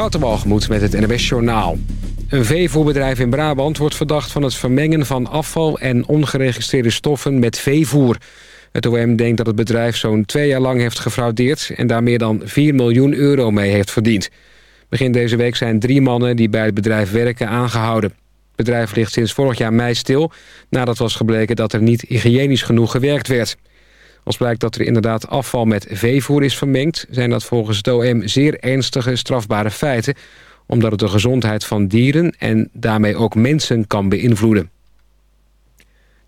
Waterbalgemoed met het NWS Journaal. Een veevoerbedrijf in Brabant wordt verdacht van het vermengen van afval... en ongeregistreerde stoffen met veevoer. Het OM denkt dat het bedrijf zo'n twee jaar lang heeft gefraudeerd... en daar meer dan 4 miljoen euro mee heeft verdiend. Begin deze week zijn drie mannen die bij het bedrijf werken aangehouden. Het bedrijf ligt sinds vorig jaar mei stil... nadat was gebleken dat er niet hygiënisch genoeg gewerkt werd... Als blijkt dat er inderdaad afval met veevoer is vermengd... zijn dat volgens het OM zeer ernstige strafbare feiten... omdat het de gezondheid van dieren en daarmee ook mensen kan beïnvloeden.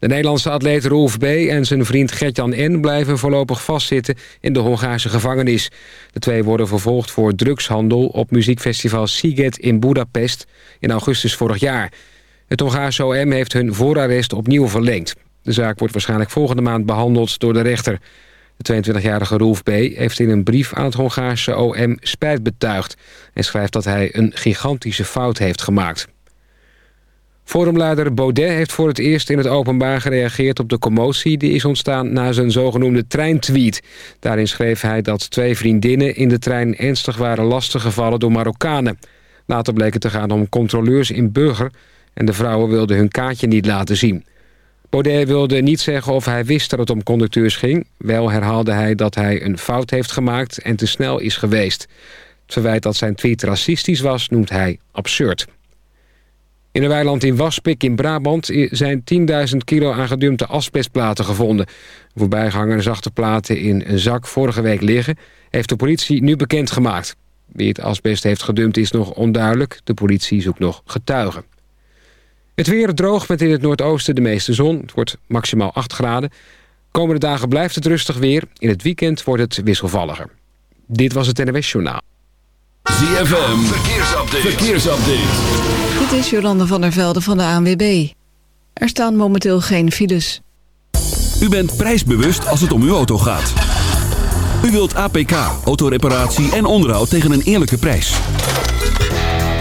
De Nederlandse atleet Rolf B. en zijn vriend Gertjan N. blijven voorlopig vastzitten in de Hongaarse gevangenis. De twee worden vervolgd voor drugshandel op muziekfestival Siget in Budapest in augustus vorig jaar. Het Hongaarse OM heeft hun voorarrest opnieuw verlengd. De zaak wordt waarschijnlijk volgende maand behandeld door de rechter. De 22-jarige Rolf B. heeft in een brief aan het Hongaarse OM spijt betuigd... en schrijft dat hij een gigantische fout heeft gemaakt. Forumleider Baudet heeft voor het eerst in het openbaar gereageerd op de commotie... die is ontstaan na zijn zogenoemde treintweet. Daarin schreef hij dat twee vriendinnen in de trein ernstig waren lastiggevallen door Marokkanen. Later bleek het te gaan om controleurs in Burger... en de vrouwen wilden hun kaartje niet laten zien... Baudet wilde niet zeggen of hij wist dat het om conducteurs ging. Wel herhaalde hij dat hij een fout heeft gemaakt en te snel is geweest. Het verwijt dat zijn tweet racistisch was, noemt hij absurd. In een weiland in Waspik in Brabant zijn 10.000 kilo aan gedumpte asbestplaten gevonden. Een voorbijganger zag de platen in een zak vorige week liggen... heeft de politie nu bekendgemaakt. Wie het asbest heeft gedumpt is nog onduidelijk. De politie zoekt nog getuigen. Het weer droog met in het noordoosten de meeste zon. Het wordt maximaal 8 graden. Komende dagen blijft het rustig weer. In het weekend wordt het wisselvalliger. Dit was het NWS Journaal. ZFM, verkeersupdate. verkeersupdate. Dit is Jolande van der Velde van de ANWB. Er staan momenteel geen files. U bent prijsbewust als het om uw auto gaat. U wilt APK, autoreparatie en onderhoud tegen een eerlijke prijs.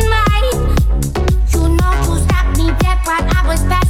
in mine. You know to stop me dead while I was passing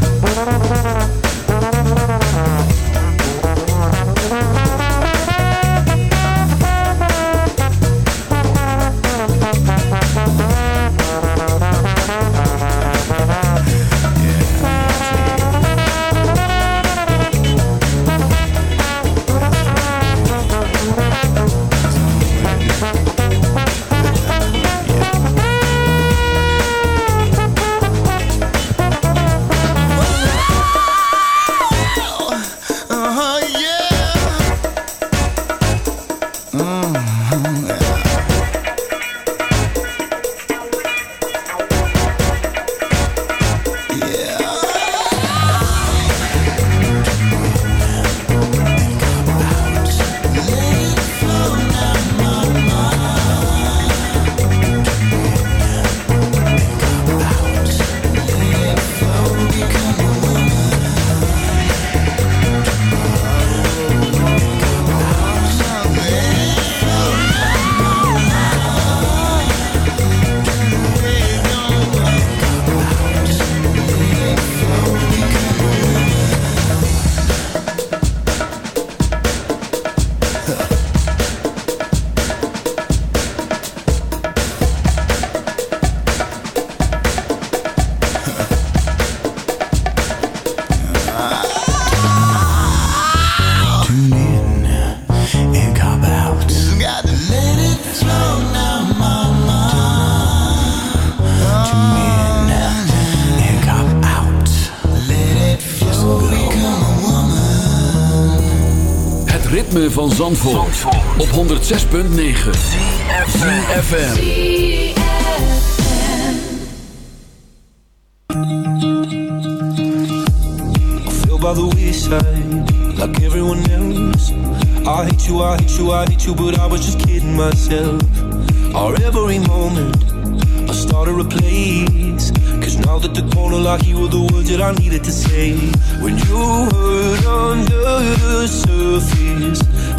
van Zandvoort, op 106.9 CFFM I feel by the wayside Like everyone else. I hate you, I hate you, I hate you But I was just kidding myself. Our every moment I started a place. Cause now that the corner like you were the words that I needed to say. When you hurt under the surface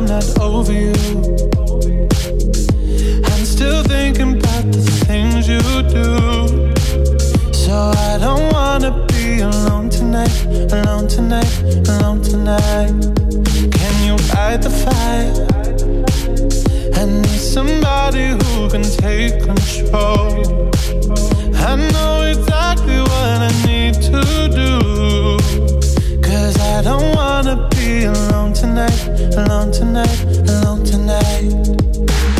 I'm not over you. I'm still thinking about the things you do. So I don't wanna be alone tonight, alone tonight, alone tonight. Can you fight the fire? I need somebody who can take control. I know exactly what I need to do. Cause I don't wanna wanna be alone tonight, alone tonight, alone tonight.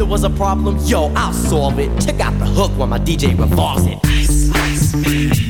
There was a problem, yo, I'll solve it. Check out the hook while my DJ revolves it. Ice, ice, lyrical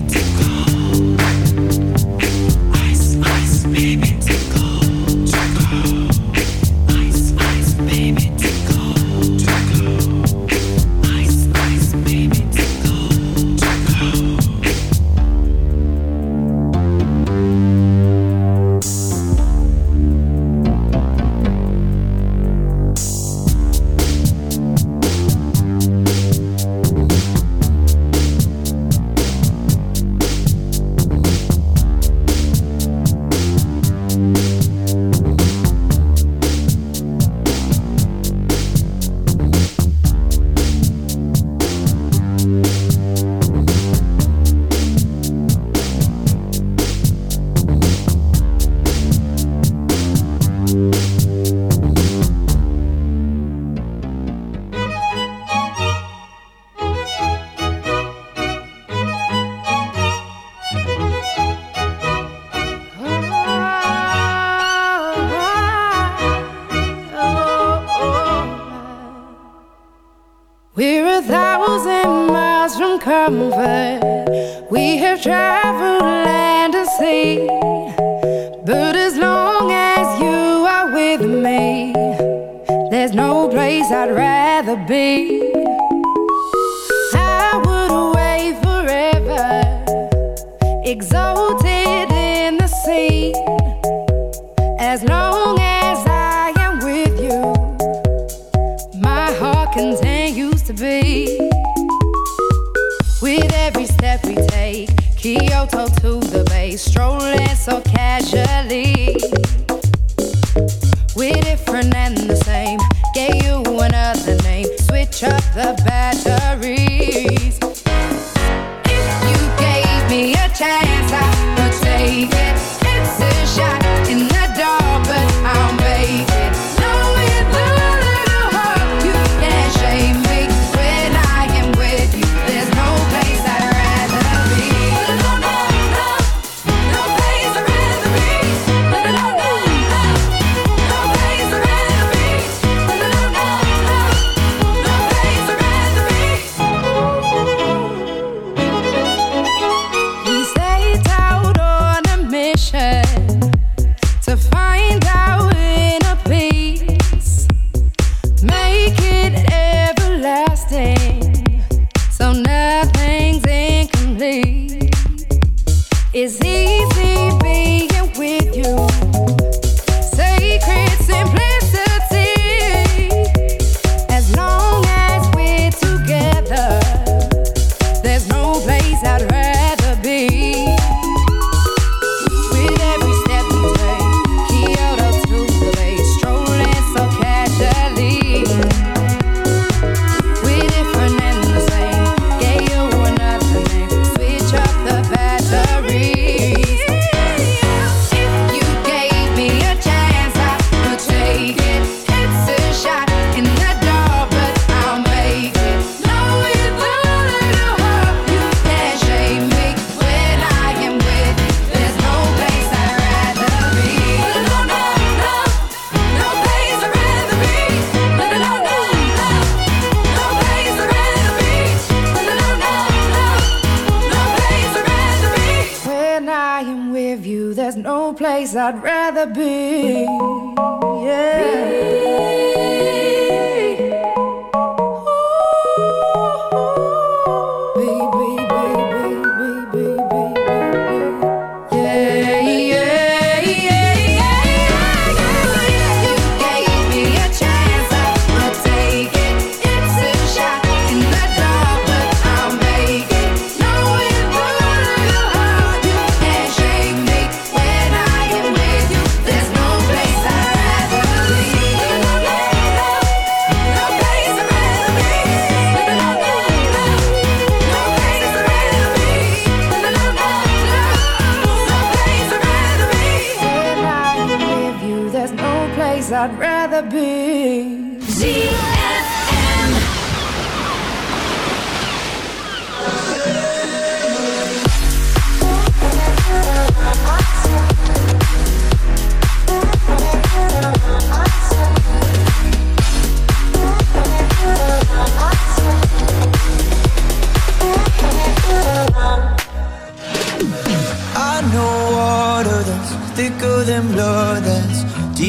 There's no place I'd rather be. I would away forever, exalted in the sea. As long as I am with you, my heart continues to be. With every step we take, Kyoto to the bay, strolling so casually. gotta be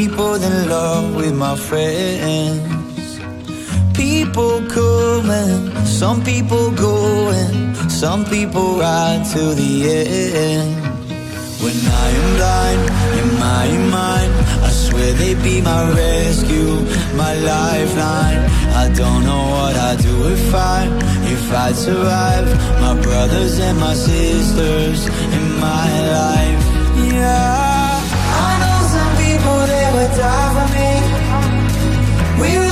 people in love with my friends. People coming, some people going, some people ride till the end. When I am blind, in my mind, I swear they be my rescue, my lifeline. I don't know what I'd do if I, if I'd survive. My brothers and my sisters in my life, yeah. We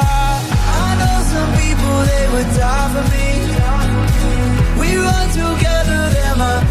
they would die for me. We run together, they're my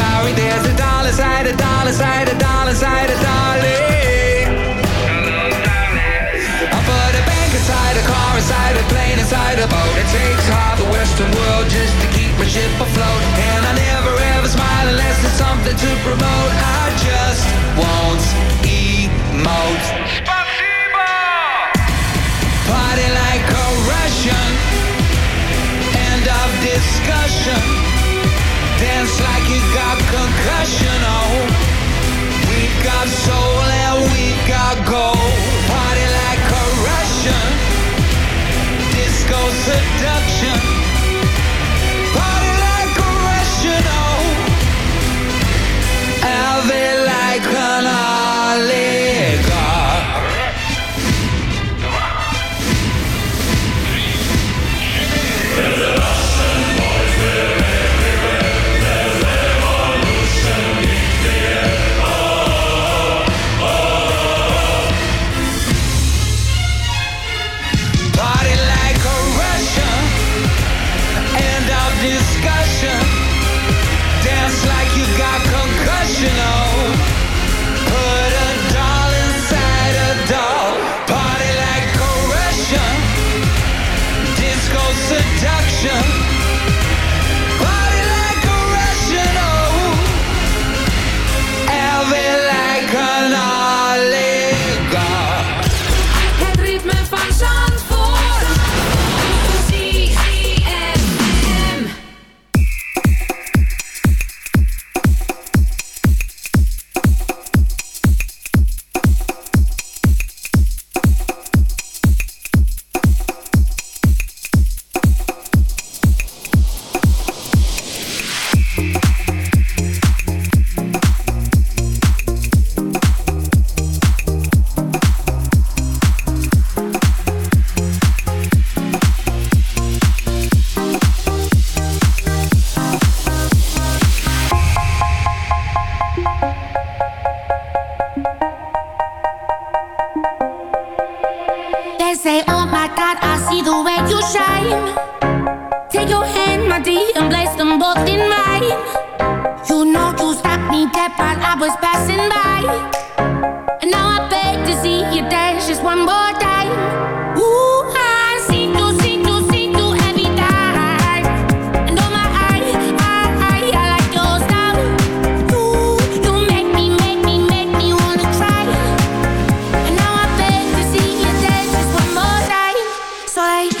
darling, Cider, darling, Cider, darling. I put a bank inside a car, inside a plane, inside a boat. It takes half the Western world just to keep my ship afloat. And I never ever smile unless it's something to promote. I just won't emote. Spasibo! Party like a Russian. End of discussion dance like you got concussion. Oh, seduction. slide